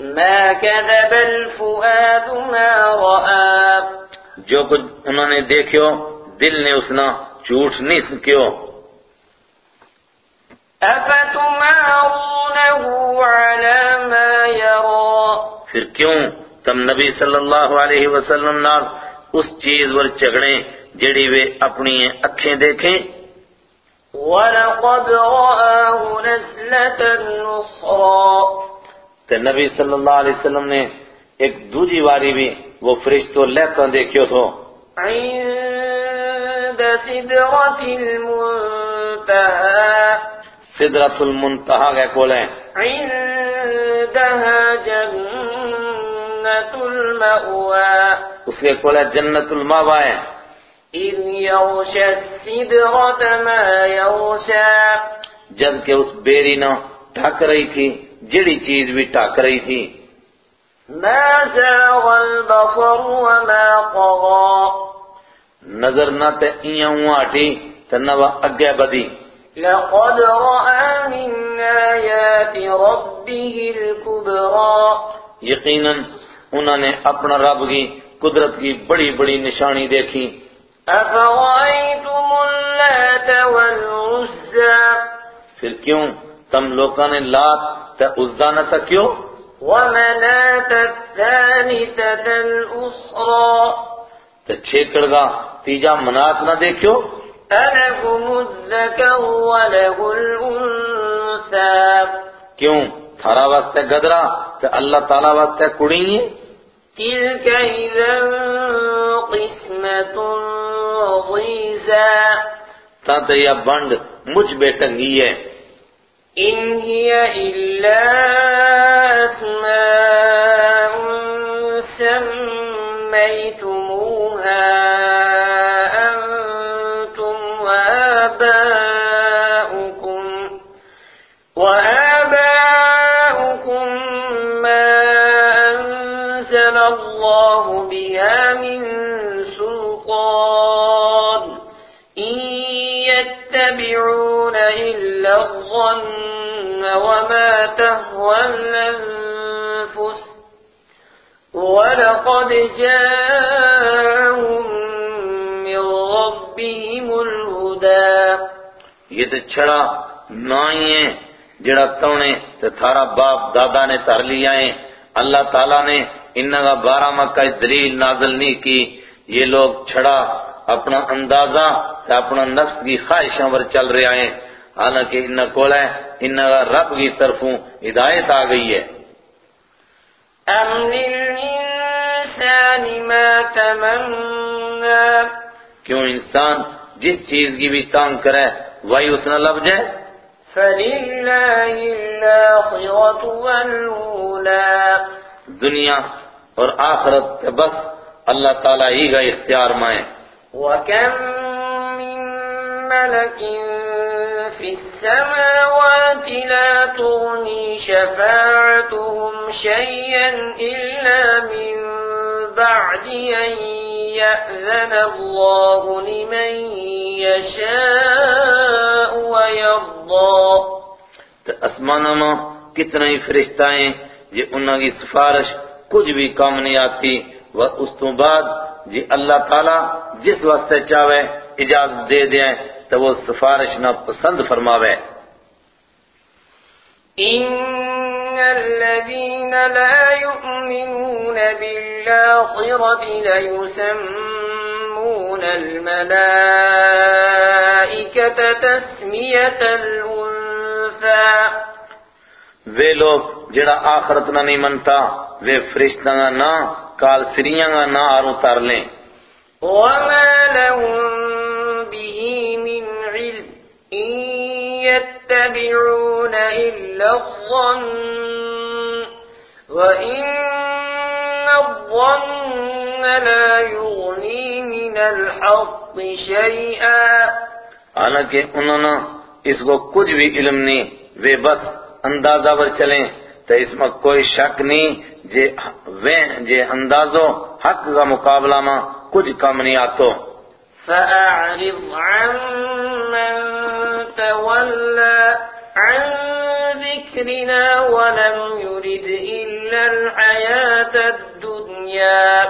ما كذب الفؤاد ما رأى۔ جو کچھ انہوں نے دیکھو دل نے اس نہ جھوٹ نہیں سکیو أفتمارونه على ما يرى؟ پھر کیوں تم نبی صلی اللہ علیہ وسلم نال اس چیز ور چگڑیں جیڑی وے اپنی اکھیں دیکھیں؟ ولقد رآه نزلة أخرى تے نبی صلی اللہ علیہ وسلم نے ایک دوجی واری بھی وہ فرشتو لیتا دیکھو تھو۔ عند سدرة المنتهى صدرت المنتہا گئے کولیں عندها جنة المأوى۔ اس کے کولے جنت الماوا ہے۔ إذ يغشى السدرة ما يغشى جد کہ اس بیری نہ ٹھک رہی تھی جڑی چیز بھی ٹھک رہی تھی۔ ما زاغ البصر وما طغى۔ نظر نہ تے ایاں اٹھی تے نہ اگے بدی لقد رأى من آيات ربه الكبرى. یقیناً انہوں نے اپنا رب کی قدرت کی بڑی بڑی نشانی دیکھی۔ أفرأيتم اللات والعزى؟ پھر کیوں تم لوکاں نے لات تے عزا نہ تک کیوں؟ ومناة الثالثة الأخرى. تے چھیکڑ گا تیجا منات نہ دیکھو ألكم الذكر وله الأنثى. کیوں؟ تھارا واسطے گدرا تے اللہ تعالیٰ واسطے کڑی ہیں تلك إذا قسمة ضيزى. تا تے یہ بنڈ مجھ بے ٹنگی ہے۔ إن هي إلا أسماء سميتموها. من سلطان. إن يتبعون إلا الظن وما تهوى الأنفس. ولقد جاءهم من ربهم الهدى. یہ تو چھڑا نہ ہی ہے جڑا تونے تے تھارا باپ دادا نے تر لیا ہے اللہ تعالیٰ نے انہاں کا بارہ مکہ دلیل نازل نہیں کی یہ لوگ چھڑا اپنا اندازہ تے اپنا نفس کی خواہشاں ور چل رہے ہیں۔ حالانکہ ہے انہاں کا رب کی طرفوں ہدایت آ گئی ہے۔ أم للإنسان ما تمنى کیوں انسان جس چیز کی بھی تانگ کرے وہی اس نے لب جائے؟ فلله الآخرة والأولى دنیا اور آخرت تے بس اللہ تعالیٰ ہی کا اختیار مائیں۔ وكم من ملك في السماوات لا تغني شفاعتهم شيئا إلا من بعد أن يأذن الله لمن يشاء ويرضى۔ اسمانہ کتنے ہیں جی انہاں کی سفارش کچھ بھی کام نہیں آتی۔ و اس تو بعد جی اللہ تعالیٰ جس واسطے چاہے اجازت دے دیں تو وہ سفارش نہ پسند فرماوے۔ إن الذين لا يؤمنون بالآخرة ليسمون الملائكة تسمية الأنثى۔ وہ لوگ جڑا آخرت نہ نہیں منتا وہ فرشتہ نہ کال سریاں نہ نہ آروں تار لیں۔ وما لهم به من علم إن يتبعون إلا الظن وإن الظن لا يغني من الحق شيئا۔ حالانکہ انہوں نے اس کو کچھ بھی علم نہیں وہ بس اندازہ پر چلیں۔ تو اس میں کوئی شک نہیں جے وہ جے اندازو حق کا مقابلہ میں کچھ کم نہیں آتو۔ فأعرض عمن تولى عن ذكرنا ولم يرد إلا الحياة الدنيا۔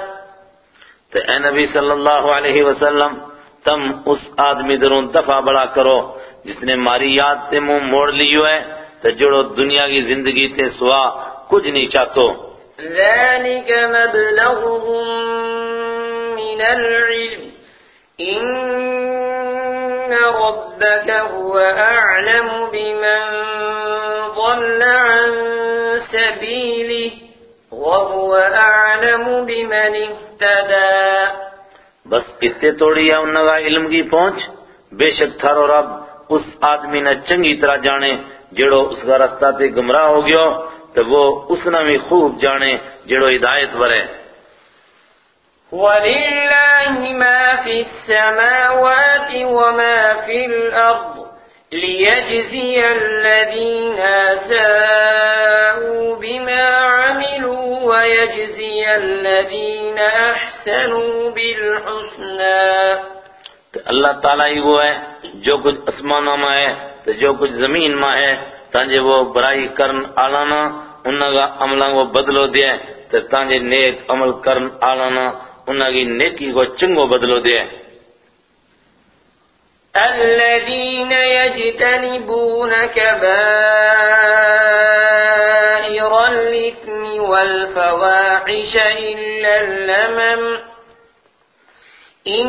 تو اے نبی صلی اللہ علیہ وسلم تم اس آدمی درون دفع بڑا کرو جس نے ماری یاد تے منہ موڑ لیو ہے۔ تو جڑو دنیا کی زندگی تے سوا کچھ نہیں چاہتو۔ ذلك مبلغهم من العلم۔ إن ربك هو أعلم بمن ضل عن سبيله۔ وهو أعلم بمن اهتدى۔ بس اتنے توڑی ہے انہوں کا علم کی پہنچ۔ بے شک تھارو رب اس آدمی نے چنگی طرح جانے۔ جڑو اس کا رستہ تے گمراہ ہو گیا تو وہ اس نے بھی خوب جانے جڑو ہدایت ورے۔ ولله ما في السماوات وما في الأرض ليجزي الذين ساءوا بما عملوا ويجزي الذين أحسنوا بالحسنى۔ اللہ تعالیٰ ہی وہ ہے جو کچھ اسمانوں میں ہے تو جو کچھ زمین میں ہے، تانجے وہ برائی کرن آلانا انہاں کا عملہ وہ بدلو دے تو تانجے نیک عمل کرن آلانا انہاں کی نیکی کو چنگو بدلو دے الذين يجتنبون كبائر الإثم والفواحش إلا اللمم إن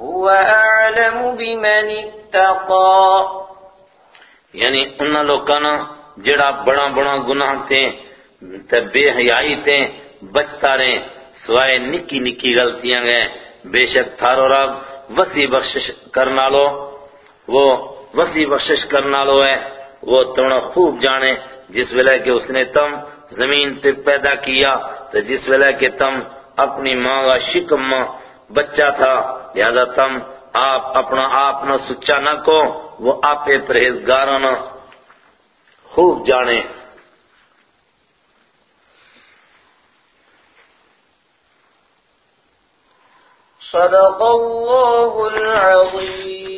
هو أعلم بمن اتقى. یعنی انہاں لوکاں جڑا بڑا بڑا گناہ تھے، تے بے حیائی تھے، بچتا رہے، سوائے نکی نکی غلطیاں گئے، بے شک تھارو رب وسیع بخشش کرنا لو وہ وسیع بخشش کرنا لو ہے، وہ تمہیں خوب جانے، جس ویلے کہ اس نے تم زمین پہ پیدا کیا تو جس ویلے کہ تم اپنی ماں کا شکم بچہ تھا، لہذا تم آپ اپنا آپ نہ سچا نہ کو وہ آپ پرہیزگاروں نہ خوب جانے۔ صدق اللہ العظیم۔